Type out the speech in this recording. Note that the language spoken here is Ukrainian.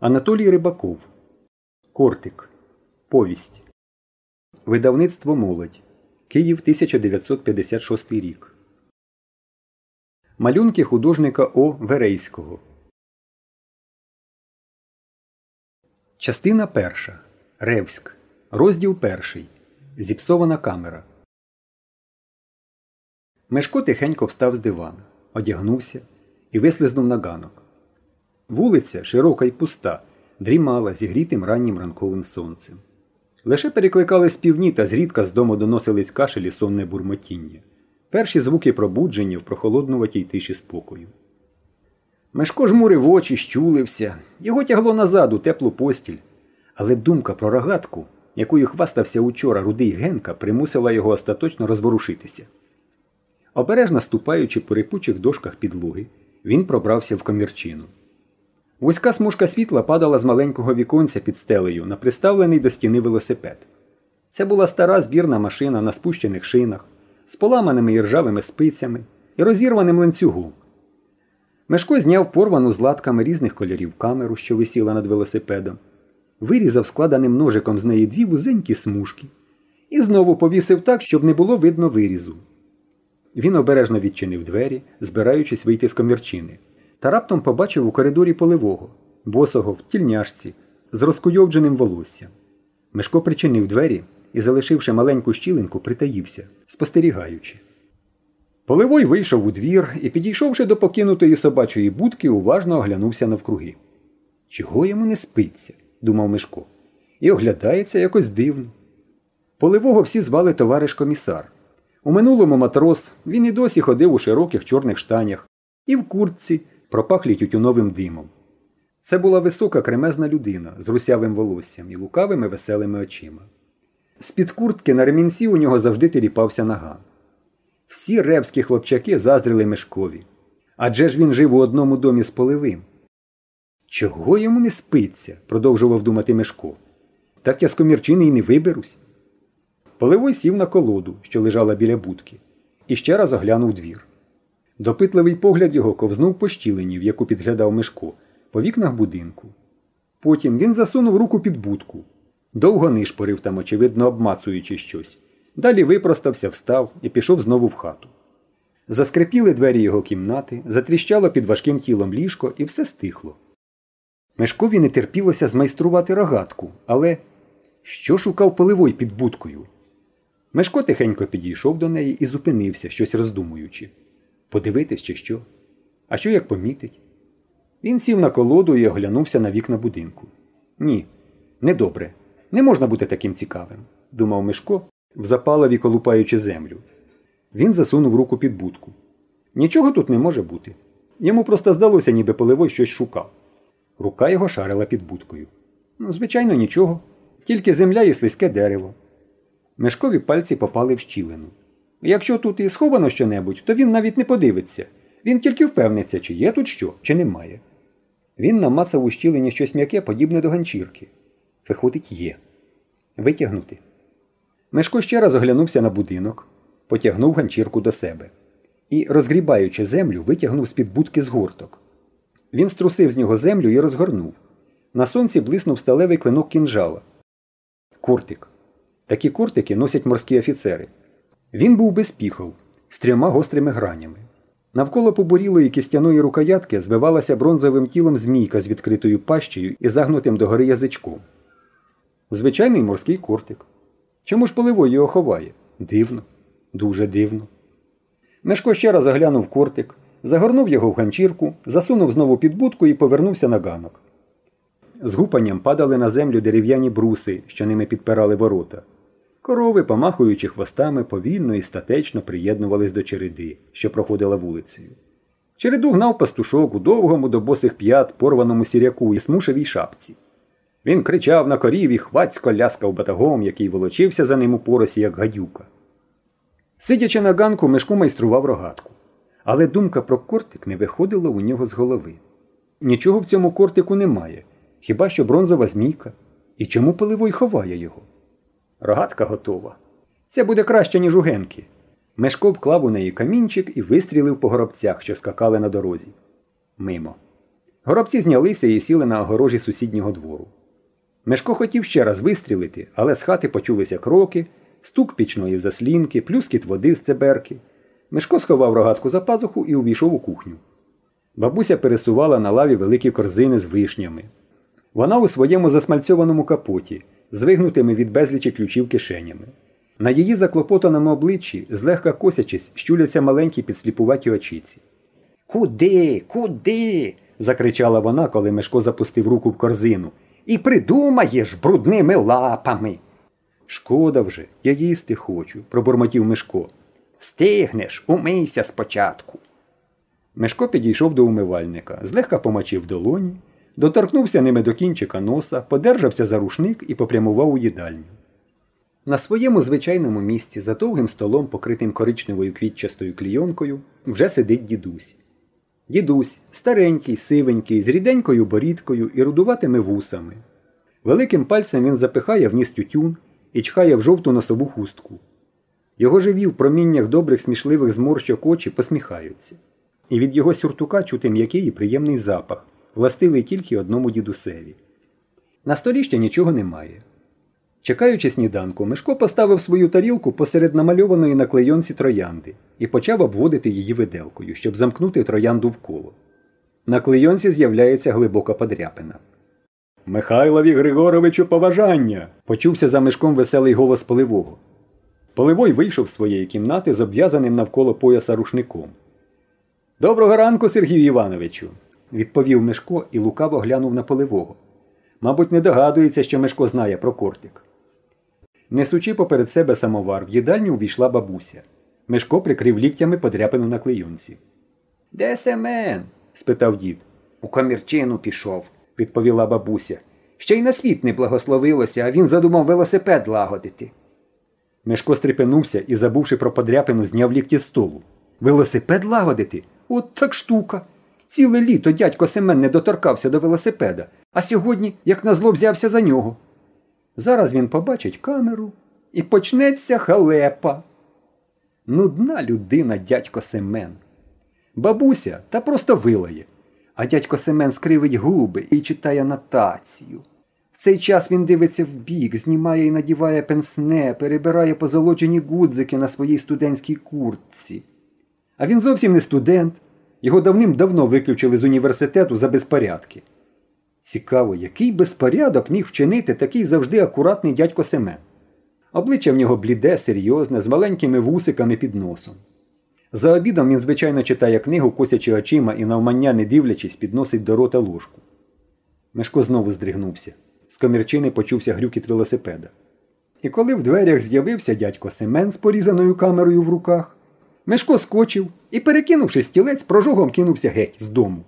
Анатолій Рибаков. Кортик. Повість. Видавництво Молодь. Київ 1956 рік. Малюнки художника О. Верейського. Частина перша. Ревськ. Розділ перший. Зіпсована камера. Мешко тихенько встав з дивана, одягнувся і вислизнув на ганок. Вулиця, широка й пуста, дрімала зігрітим раннім ранковим сонцем. Лише перекликали співні та зрідка з дому доносились кашелі сонне бурмотіння. Перші звуки пробудження в прохолоднуватій тиші спокою. Мешко жмурив очі, щулився, його тягло назад у теплу постіль. Але думка про рогатку, якою хвастався учора рудий Генка, примусила його остаточно розворушитися. Обережно ступаючи по рипучих дошках підлоги, він пробрався в комірчину. Вузька смужка світла падала з маленького віконця під стелею на приставлений до стіни велосипед. Це була стара збірна машина на спущених шинах, з поламаними і ржавими спицями і розірваним ланцюгом. Мешко зняв порвану з латками різних кольорів камеру, що висіла над велосипедом, вирізав складеним ножиком з неї дві вузенькі смужки і знову повісив так, щоб не було видно вирізу. Він обережно відчинив двері, збираючись вийти з комірчини та раптом побачив у коридорі поливого, босого в тільняшці, з розкуйовдженим волоссям. Мешко причинив двері і, залишивши маленьку щілинку, притаївся, спостерігаючи. Поливой вийшов у двір і, підійшовши до покинутої собачої будки, уважно оглянувся навкруги. Чого йому не спиться? думав Мишко, і оглядається якось дивно. Поливого всі звали товариш комісар. У минулому матрос він і досі ходив у широких чорних штанях, і в куртці, пропахлі тютюновим димом. Це була висока кремезна людина з русявим волоссям і лукавими веселими очима. З-під куртки на ремінці у нього завжди тиріпався наган. Всі ревські хлопчаки заздрили Мешкові. Адже ж він жив у одному домі з поливим. Чого йому не спиться? продовжував думати Мешко. Так я з комірчини й не виберусь. Поливой сів на колоду, що лежала біля будки, і ще раз оглянув двір. Допитливий погляд його ковзнув по щілині, в яку підглядав Мишко, по вікнах будинку. Потім він засунув руку під будку. Довго нишпорив там, очевидно, обмацуючи щось. Далі випростався, встав і пішов знову в хату. Заскрипіли двері його кімнати, затріщало під важким тілом ліжко, і все стихло. Мешкові не терпілося змайструвати рогатку, але що шукав поливой під будкою? Мешко тихенько підійшов до неї і зупинився, щось роздумуючи. Подивитись, чи що? А що як помітить? Він сів на колоду і оглянувся на вікна будинку. Ні, недобре. Не можна бути таким цікавим, думав Мишко, в запалові колупаючи землю. Він засунув руку під будку. Нічого тут не може бути. Йому просто здалося, ніби поливой щось шукав. Рука його шарила під будкою. Ну, звичайно, нічого. Тільки земля і слизьке дерево. Мешкові пальці попали в щілину. Якщо тут і сховано щонебудь, то він навіть не подивиться. Він тільки впевниться, чи є тут що, чи немає. Він намацав у щілині щось м'яке, подібне до ганчірки. Виходить, є. Витягнути. Мешко ще раз оглянувся на будинок, потягнув ганчірку до себе і, розгрібаючи землю, витягнув з-під будки згорток. Він струсив з нього землю і розгорнув. На сонці блиснув сталевий клинок кінжала. Куртик. Такі куртики носять морські офіцери. Він був без піхов, з трьома гострими гранями. Навколо побурілої кістяної рукоятки звивалася бронзовим тілом змійка з відкритою пащею і загнутим догори язичком. Звичайний морський кортик. Чому ж поливой його ховає? Дивно, дуже дивно. Мешко ще раз оглянув кортик, загорнув його в ганчірку, засунув знову під будку і повернувся на ганок. З гупанням падали на землю дерев'яні бруси, що ними підпирали ворота. Корови, помахуючи хвостами, повільно і статечно приєднувались до череди, що проходила вулицею. Череду гнав пастушок у довгому до босих п'ят порваному сіряку і смушевій шапці. Він кричав на корів і хвацько ляскав батагом, який волочився за ним у поросі, як гадюка. Сидячи на ганку, Мешко майстрував рогатку. Але думка про кортик не виходила у нього з голови. Нічого в цьому кортику немає, хіба що бронзова змійка. І чому поливой ховає його? Рогатка готова. Це буде краще, ніж у генки. Мешко вклав у неї камінчик і вистрілив по горобцях, що скакали на дорозі. Мимо. Горобці знялися і сіли на огорожі сусіднього двору. Мешко хотів ще раз вистрілити, але з хати почулися кроки, стук пічної заслінки, плюскіт води з цеберки. Мешко сховав рогатку за пазуху і увійшов у кухню. Бабуся пересувала на лаві великі корзини з вишнями. Вона у своєму засмальцьованому капоті, з вигнутими від безлічі ключів кишенями. На її заклопотаному обличчі, злегка косячись, щуляться маленькі підсліпуваті очіці. Куди? Куди? закричала вона, коли Мешко запустив руку в корзину. І придумаєш брудними лапами. Шкода вже, я їсти хочу, пробурмотів Мешко. Встигнеш, умийся спочатку. Мешко підійшов до умивальника, злегка помочив долоні, доторкнувся ними до кінчика носа, подержався за рушник і попрямував у їдальню. На своєму звичайному місці, за довгим столом, покритим коричневою квітчастою клійонкою, вже сидить дідусь. Дідусь, старенький, сивенький, з ріденькою борідкою і рудуватими вусами. Великим пальцем він запихає в ніс тютюн і чхає в жовту носову хустку. Його живі в проміннях добрих смішливих зморщок очі посміхаються, і від його сюртука чути м'який і приємний запах, властивий тільки одному дідусеві. На столі ще нічого немає. Чекаючи сніданку, Мишко поставив свою тарілку посеред намальованої на клейонці троянди і почав обводити її виделкою, щоб замкнути троянду в коло. На клейонці з'являється глибока подряпина. Михайлові Григоровичу поважання! почувся за мишком веселий голос поливого. Поливой вийшов з своєї кімнати з обв'язаним навколо пояса рушником. Доброго ранку, Сергію Івановичу, відповів Мишко і лукаво глянув на поливого. Мабуть, не догадується, що Мишко знає про кортик. Несучи поперед себе самовар, в їдальню увійшла бабуся. Мишко прикрив ліктями подряпину на клейонці. Де Семен? спитав дід. У комірчину пішов, відповіла бабуся. Ще й на світ не благословилося, а він задумав велосипед лагодити. Мишко стрепенувся і, забувши про подряпину, зняв лікті з столу. Велосипед лагодити? От так штука. Ціле літо дядько Семен не доторкався до велосипеда, а сьогодні, як назло, взявся за нього. Зараз він побачить камеру і почнеться халепа. Нудна людина дядько Семен. Бабуся та просто вилає, а дядько Семен скривить губи і читає нотацію. В цей час він дивиться вбік, знімає і надіває пенсне, перебирає позолочені гудзики на своїй студентській куртці. А він зовсім не студент. Його давним-давно виключили з університету за безпорядки. Цікаво, який безпорядок міг вчинити такий завжди акуратний дядько Семен. Обличчя в нього бліде, серйозне, з маленькими вусиками під носом. За обідом він, звичайно, читає книгу, косячи очима і навмання, не дивлячись, підносить до рота ложку. Мешко знову здригнувся. З комірчини почувся грюкіт велосипеда. І коли в дверях з'явився дядько Семен з порізаною камерою в руках, Мешко скочив і, перекинувши стілець, прожогом кинувся геть з дому.